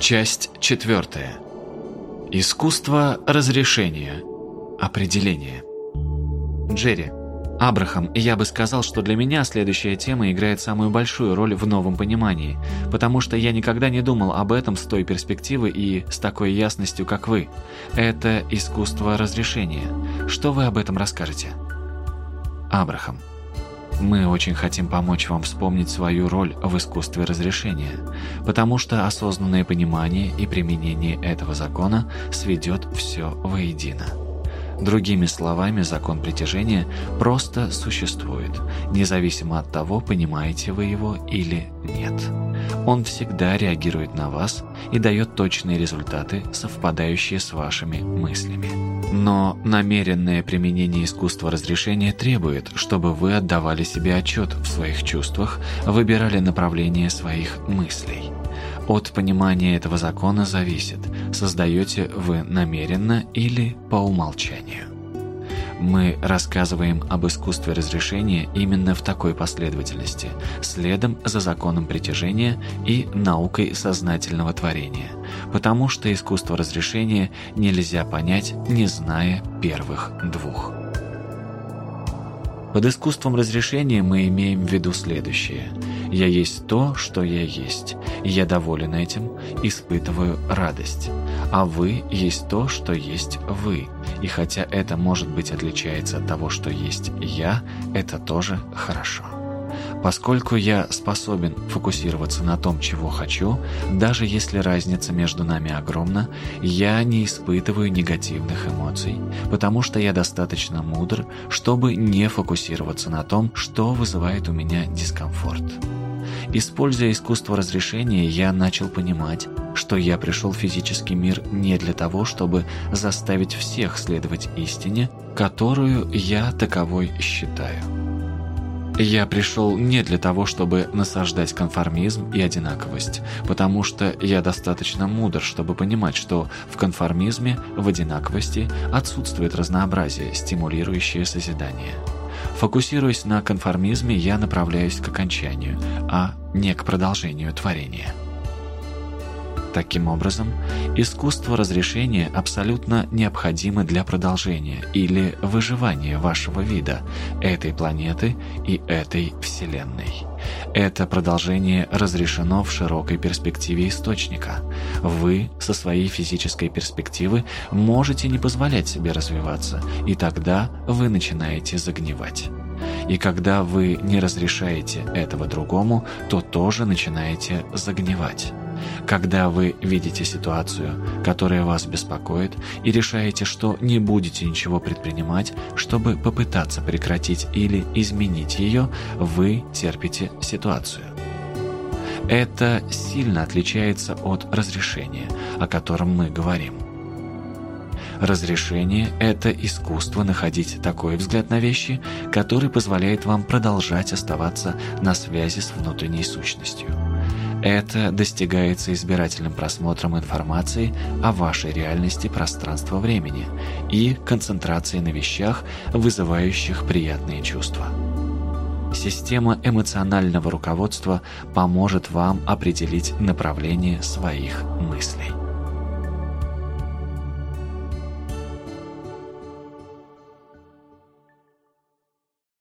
Часть четвертая. Искусство разрешения. Определение. Джерри. Абрахам, я бы сказал, что для меня следующая тема играет самую большую роль в новом понимании, потому что я никогда не думал об этом с той перспективы и с такой ясностью, как вы. Это искусство разрешения. Что вы об этом расскажете? Абрахам. Мы очень хотим помочь вам вспомнить свою роль в искусстве разрешения, потому что осознанное понимание и применение этого закона сведет все воедино. Другими словами, закон притяжения просто существует, независимо от того, понимаете вы его или нет. Он всегда реагирует на вас и дает точные результаты, совпадающие с вашими мыслями. Но намеренное применение искусства разрешения требует, чтобы вы отдавали себе отчет в своих чувствах, выбирали направление своих мыслей. От понимания этого закона зависит, создаете вы намеренно или по умолчанию. Мы рассказываем об искусстве разрешения именно в такой последовательности, следом за законом притяжения и наукой сознательного творения, потому что искусство разрешения нельзя понять, не зная первых двух. Под искусством разрешения мы имеем в виду следующее. Я есть то, что я есть. Я доволен этим, испытываю радость. А вы есть то, что есть вы. И хотя это, может быть, отличается от того, что есть я, это тоже хорошо. Поскольку я способен фокусироваться на том, чего хочу, даже если разница между нами огромна, я не испытываю негативных эмоций, потому что я достаточно мудр, чтобы не фокусироваться на том, что вызывает у меня дискомфорт. Используя искусство разрешения, я начал понимать, что я пришел в физический мир не для того, чтобы заставить всех следовать истине, которую я таковой считаю. Я пришел не для того, чтобы насаждать конформизм и одинаковость, потому что я достаточно мудр, чтобы понимать, что в конформизме, в одинаковости отсутствует разнообразие, стимулирующее созидание. Фокусируясь на конформизме, я направляюсь к окончанию, а не к продолжению творения. Таким образом, искусство разрешения абсолютно необходимо для продолжения или выживания вашего вида, этой планеты и этой Вселенной. Это продолжение разрешено в широкой перспективе источника. Вы со своей физической перспективы можете не позволять себе развиваться, и тогда вы начинаете загнивать. И когда вы не разрешаете этого другому, то тоже начинаете загнивать. Когда вы видите ситуацию, которая вас беспокоит, и решаете, что не будете ничего предпринимать, чтобы попытаться прекратить или изменить ее, вы терпите ситуацию. Это сильно отличается от разрешения, о котором мы говорим. Разрешение – это искусство находить такой взгляд на вещи, который позволяет вам продолжать оставаться на связи с внутренней сущностью. Это достигается избирательным просмотром информации о вашей реальности пространства-времени и концентрацией на вещах, вызывающих приятные чувства. Система эмоционального руководства поможет вам определить направление своих мыслей.